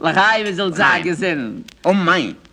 Lachai, wir soll sagen, sind. Oh mein.